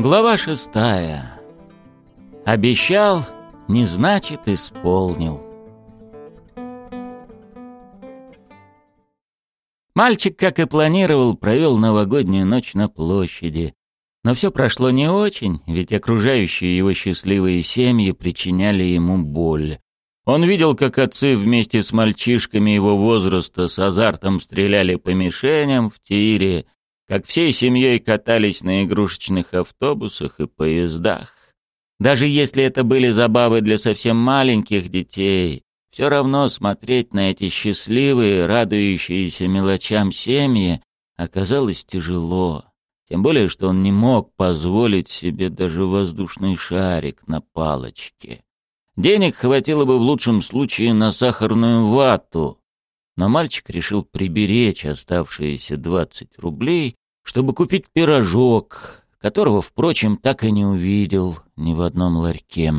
Глава шестая. Обещал, не значит исполнил. Мальчик, как и планировал, провел новогоднюю ночь на площади. Но все прошло не очень, ведь окружающие его счастливые семьи причиняли ему боль. Он видел, как отцы вместе с мальчишками его возраста с азартом стреляли по мишеням в тире, как всей семьей катались на игрушечных автобусах и поездах. Даже если это были забавы для совсем маленьких детей, все равно смотреть на эти счастливые, радующиеся мелочам семьи оказалось тяжело. Тем более, что он не мог позволить себе даже воздушный шарик на палочке. Денег хватило бы в лучшем случае на сахарную вату, но мальчик решил приберечь оставшиеся двадцать рублей чтобы купить пирожок, которого, впрочем, так и не увидел ни в одном ларьке.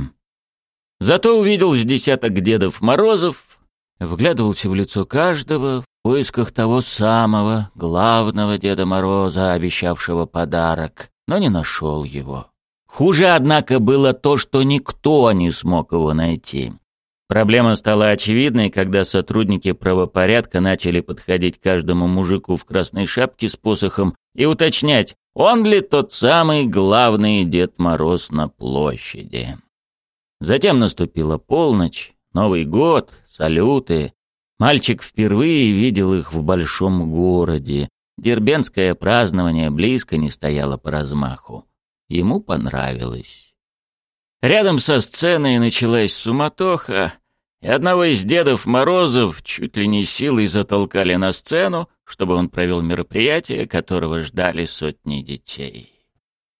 Зато увидел с десяток Дедов Морозов, вглядывался в лицо каждого в поисках того самого главного Деда Мороза, обещавшего подарок, но не нашел его. Хуже, однако, было то, что никто не смог его найти. Проблема стала очевидной, когда сотрудники правопорядка начали подходить к каждому мужику в красной шапке с посохом и уточнять, он ли тот самый главный Дед Мороз на площади. Затем наступила полночь, Новый год, салюты. Мальчик впервые видел их в большом городе. Дербенское празднование близко не стояло по размаху. Ему понравилось. Рядом со сценой началась суматоха, и одного из дедов Морозов чуть ли не силой затолкали на сцену, чтобы он провел мероприятие, которого ждали сотни детей.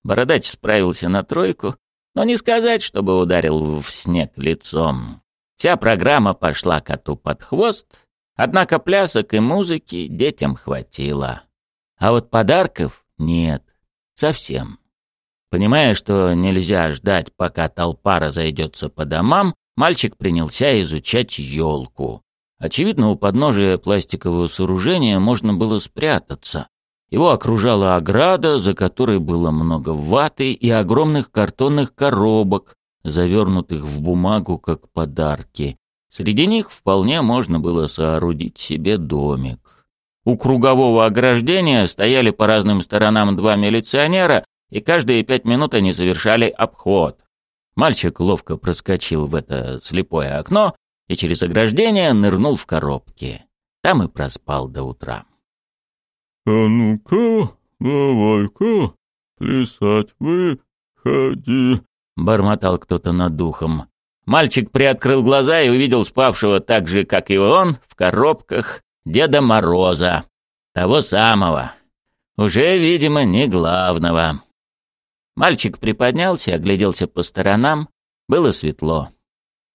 Бородач справился на тройку, но не сказать, чтобы ударил в снег лицом. Вся программа пошла коту под хвост, однако плясок и музыки детям хватило. А вот подарков нет, совсем. Понимая, что нельзя ждать, пока толпа разойдется по домам, мальчик принялся изучать елку. Очевидно, у подножия пластикового сооружения можно было спрятаться. Его окружала ограда, за которой было много ваты и огромных картонных коробок, завернутых в бумагу как подарки. Среди них вполне можно было соорудить себе домик. У кругового ограждения стояли по разным сторонам два милиционера, и каждые пять минут они совершали обход. Мальчик ловко проскочил в это слепое окно и через ограждение нырнул в коробки. Там и проспал до утра. «А ну-ка, давай-ка, плясать выходи», — бормотал кто-то над духом. Мальчик приоткрыл глаза и увидел спавшего так же, как и он, в коробках Деда Мороза. Того самого. Уже, видимо, не главного. Мальчик приподнялся, огляделся по сторонам. Было светло.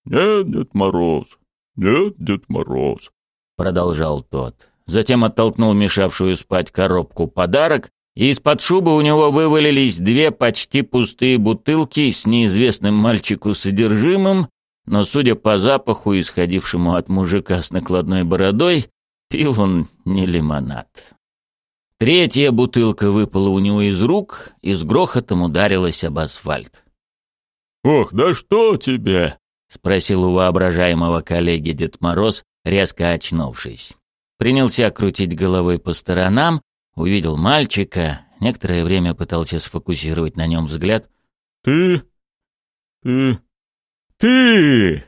«Нет, Дед Мороз, нет, Дед Мороз», — продолжал тот. Затем оттолкнул мешавшую спать коробку подарок, и из-под шубы у него вывалились две почти пустые бутылки с неизвестным мальчику содержимым, но, судя по запаху, исходившему от мужика с накладной бородой, пил он не лимонад. Третья бутылка выпала у него из рук и с грохотом ударилась об асфальт. «Ох, да что тебе?» — спросил у воображаемого коллеги Дед Мороз, резко очнувшись. Принялся крутить головой по сторонам, увидел мальчика, некоторое время пытался сфокусировать на нем взгляд. «Ты... ты... ты...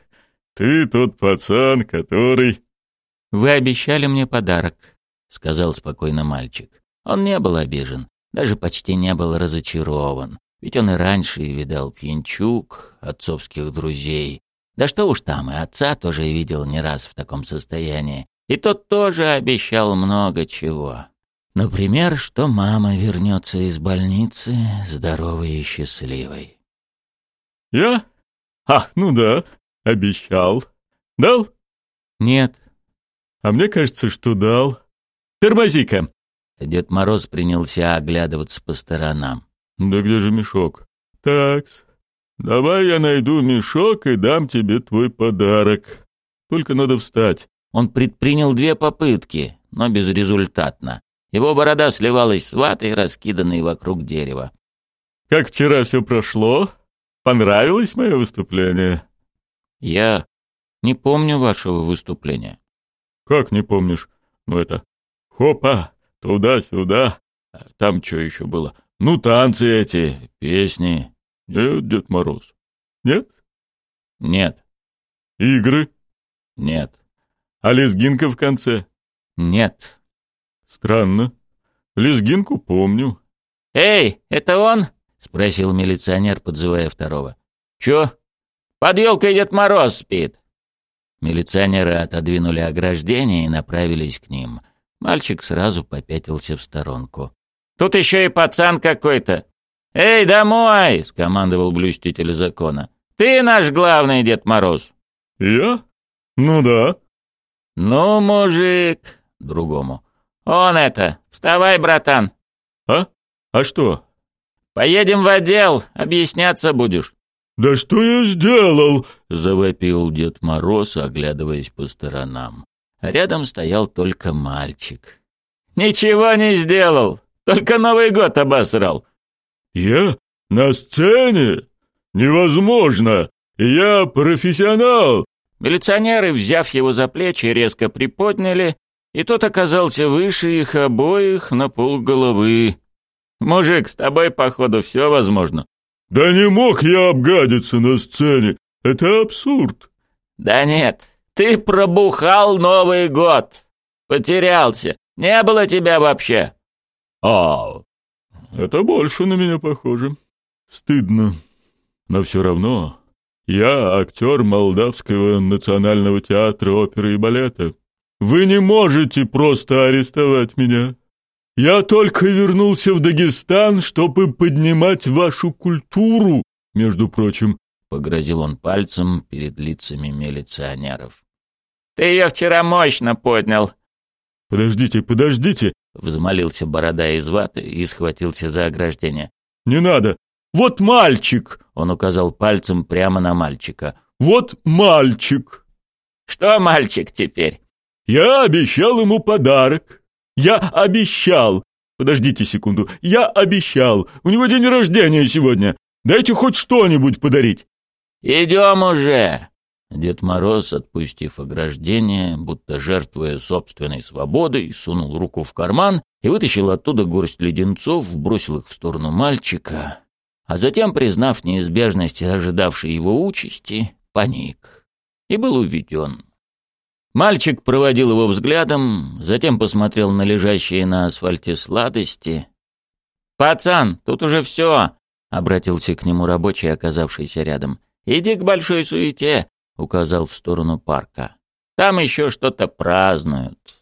ты тот пацан, который...» «Вы обещали мне подарок», — сказал спокойно мальчик. Он не был обижен, даже почти не был разочарован, ведь он и раньше видал пьянчук, отцовских друзей. Да что уж там, и отца тоже видел не раз в таком состоянии. И тот тоже обещал много чего. Например, что мама вернется из больницы здоровой и счастливой. «Я? А, ну да, обещал. Дал?» «Нет». «А мне кажется, что дал. Тормози-ка!» Дед Мороз принялся оглядываться по сторонам. «Да где же мешок?» «Такс, давай я найду мешок и дам тебе твой подарок. Только надо встать». Он предпринял две попытки, но безрезультатно. Его борода сливалась с ватой, раскиданной вокруг дерева. Как вчера все прошло? Понравилось мое выступление?» «Я не помню вашего выступления». «Как не помнишь? Ну это... Хопа! Туда-сюда. Там что еще было? Ну, танцы эти, песни. Нет, Дед Мороз. Нет? Нет. Игры? Нет. А лезгинка в конце? Нет. Странно. Лезгинку помню. «Эй, это он?» — спросил милиционер, подзывая второго. «Чё? Под елкой Дед Мороз спит». Милиционеры отодвинули ограждение и направились к ним. Мальчик сразу попятился в сторонку. «Тут еще и пацан какой-то!» «Эй, домой!» — скомандовал блюститель закона. «Ты наш главный Дед Мороз!» «Я? Ну да». «Ну, мужик!» — другому. «Он это! Вставай, братан!» «А? А что?» «Поедем в отдел, объясняться будешь». «Да что я сделал?» — завопил Дед Мороз, оглядываясь по сторонам. Рядом стоял только мальчик. «Ничего не сделал, только Новый год обосрал». «Я? На сцене? Невозможно! Я профессионал!» Милиционеры, взяв его за плечи, резко приподняли, и тот оказался выше их обоих на полголовы. «Мужик, с тобой, походу, все возможно». «Да не мог я обгадиться на сцене! Это абсурд!» «Да нет, ты пробухал Новый год! Потерялся! Не было тебя вообще!» «А, это больше на меня похоже. Стыдно. Но все равно я актер Молдавского национального театра оперы и балета. Вы не можете просто арестовать меня. Я только вернулся в Дагестан, чтобы поднимать вашу культуру, между прочим. Погрозил он пальцем перед лицами милиционеров. «Ты ее вчера мощно поднял!» «Подождите, подождите!» — взмолился борода из ваты и схватился за ограждение. «Не надо! Вот мальчик!» — он указал пальцем прямо на мальчика. «Вот мальчик!» «Что мальчик теперь?» «Я обещал ему подарок! Я обещал! Подождите секунду, я обещал! У него день рождения сегодня! Дайте хоть что-нибудь подарить!» «Идем уже!» Дед Мороз, отпустив ограждение, будто жертвуя собственной свободой, сунул руку в карман и вытащил оттуда горсть леденцов, бросил их в сторону мальчика, а затем, признав неизбежность ожидавшей его участи, паник и был уведен. Мальчик проводил его взглядом, затем посмотрел на лежащие на асфальте сладости. «Пацан, тут уже все!» — обратился к нему рабочий, оказавшийся рядом. «Иди к большой суете, указал в сторону парка. Там еще что-то празднуют.